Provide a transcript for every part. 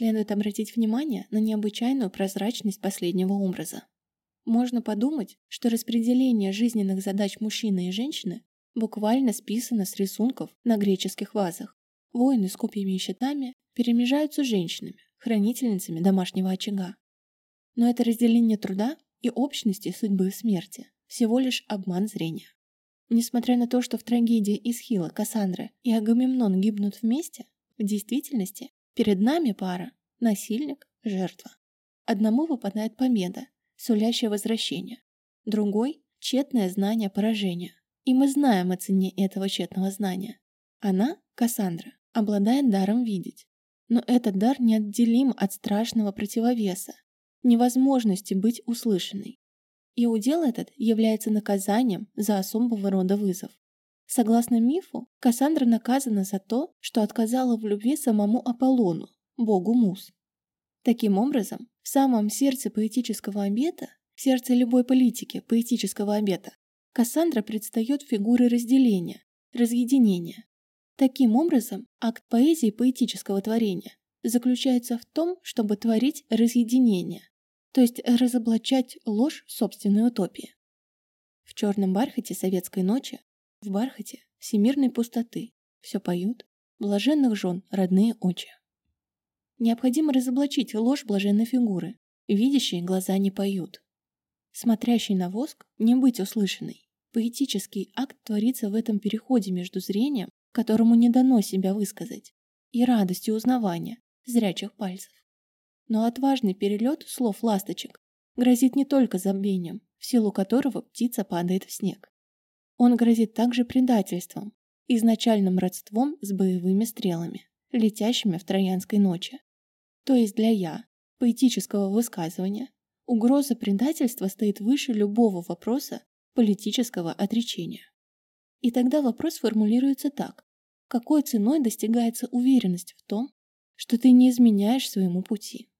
следует обратить внимание на необычайную прозрачность последнего образа. Можно подумать, что распределение жизненных задач мужчины и женщины буквально списано с рисунков на греческих вазах. Воины с копьями и щитами перемежаются женщинами, хранительницами домашнего очага. Но это разделение труда и общности судьбы и смерти всего лишь обман зрения. Несмотря на то, что в трагедии Исхила, Кассандра и Агамемнон гибнут вместе, в действительности перед нами пара – насильник, жертва. Одному выпадает победа, сулящая возвращение, другой – тщетное знание поражения. И мы знаем о цене этого тщетного знания. Она, Кассандра, обладает даром видеть. Но этот дар неотделим от страшного противовеса, невозможности быть услышанной. И удел этот является наказанием за особого рода вызов. Согласно мифу, Кассандра наказана за то, что отказала в любви самому Аполлону, богу Мус. Таким образом, в самом сердце поэтического обета, в сердце любой политики поэтического обета, Кассандра предстает фигурой разделения, разъединения. Таким образом, акт поэзии поэтического творения заключается в том, чтобы творить разъединение, то есть разоблачать ложь собственной утопии. В черном бархате советской ночи, в бархате всемирной пустоты, все поют, блаженных жен родные очи. Необходимо разоблачить ложь блаженной фигуры, видящие глаза не поют. Смотрящий на воск не быть услышанной. Поэтический акт творится в этом переходе между зрением, которому не дано себя высказать, и радостью узнавания зрячих пальцев. Но отважный перелет слов ласточек грозит не только забвением, в силу которого птица падает в снег. Он грозит также предательством, изначальным родством с боевыми стрелами, летящими в Троянской ночи. То есть для «я», поэтического высказывания, угроза предательства стоит выше любого вопроса политического отречения. И тогда вопрос формулируется так. Какой ценой достигается уверенность в том, что ты не изменяешь своему пути?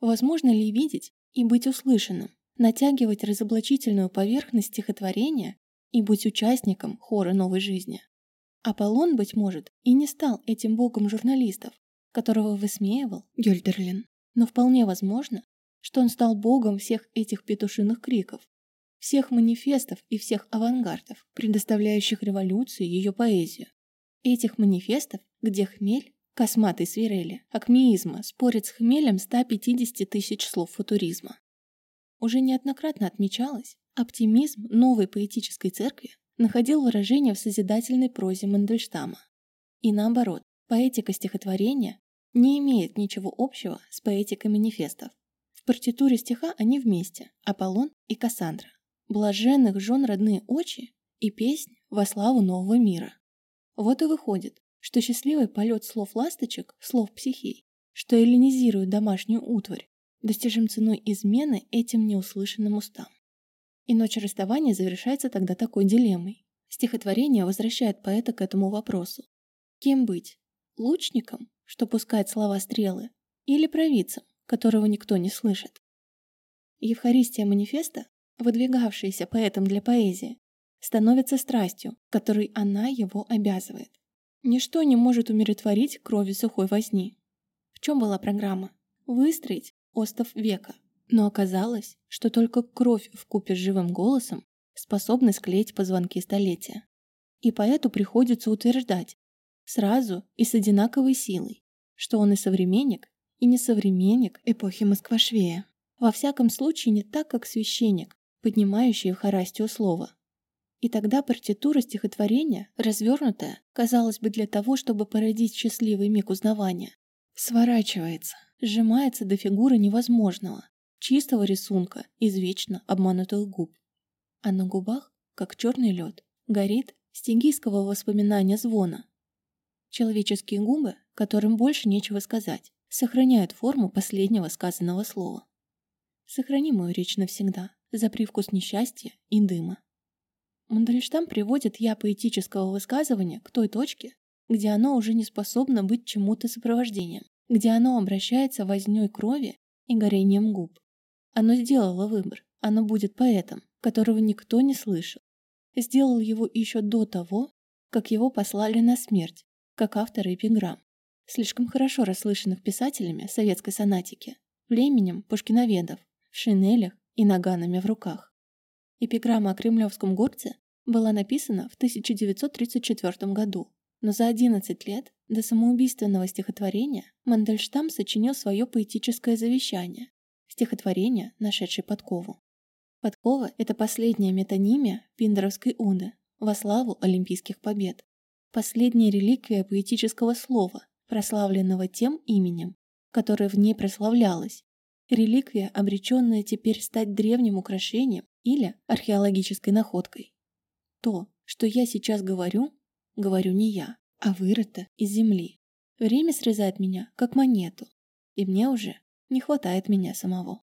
Возможно ли видеть и быть услышанным, натягивать разоблачительную поверхность стихотворения и быть участником хора новой жизни? Аполлон, быть может, и не стал этим богом журналистов, которого высмеивал Гюльдерлин, но вполне возможно, что он стал богом всех этих петушиных криков, всех манифестов и всех авангардов, предоставляющих революции ее поэзию. Этих манифестов, где хмель косматой свирели, акмеизма спорит с хмелем 150 тысяч слов футуризма. Уже неоднократно отмечалось, оптимизм новой поэтической церкви находил выражение в созидательной прозе Мандельштама. И наоборот, поэтика стихотворения не имеет ничего общего с поэтикой манифестов. В партитуре стиха они вместе, Аполлон и Кассандра. Блаженных жен родные очи и песнь во славу нового мира. Вот и выходит, что счастливый полет слов ласточек, слов психей, что эллинизирует домашнюю утварь, достижим ценой измены этим неуслышанным устам. И ночь расставания завершается тогда такой дилеммой. Стихотворение возвращает поэта к этому вопросу. Кем быть? Лучником, что пускает слова стрелы, или провидцем, которого никто не слышит? Евхаристия манифеста, выдвигавшаяся поэтом для поэзии, становится страстью, которой она его обязывает. Ничто не может умиротворить крови сухой возни. В чем была программа? Выстроить остов века. Но оказалось, что только кровь в купе с живым голосом способна склеить позвонки столетия. И поэту приходится утверждать, сразу и с одинаковой силой, что он и современник, и не современник эпохи Москва-Швея. Во всяком случае не так, как священник, поднимающий в харастию слово. И тогда партитура стихотворения, развернутая, казалось бы, для того, чтобы породить счастливый миг узнавания, сворачивается, сжимается до фигуры невозможного, чистого рисунка из вечно обманутых губ. А на губах, как черный лед, горит стигийского воспоминания звона. Человеческие губы, которым больше нечего сказать, сохраняют форму последнего сказанного слова. Сохрани мою речь навсегда, за привкус несчастья и дыма. Мандельштам приводит «я» поэтического высказывания к той точке, где оно уже не способно быть чему-то сопровождением, где оно обращается вознёй крови и горением губ. Оно сделало выбор, оно будет поэтом, которого никто не слышал. Сделал его еще до того, как его послали на смерть, как автора эпиграмм. слишком хорошо расслышанных писателями советской сонатики, племенем пушкиноведов, в шинелях и наганами в руках. Эпиграмма о кремлевском горце была написана в 1934 году, но за 11 лет до самоубийственного стихотворения Мандельштам сочинил свое поэтическое завещание, стихотворение, нашедшее подкову. Подкова – это последняя метонимия Пиндеровской уны во славу Олимпийских побед, последняя реликвия поэтического слова, прославленного тем именем, которое в ней прославлялось, реликвия, обреченная теперь стать древним украшением или археологической находкой. То, что я сейчас говорю, говорю не я, а вырыто из земли. Время срезает меня, как монету, и мне уже не хватает меня самого.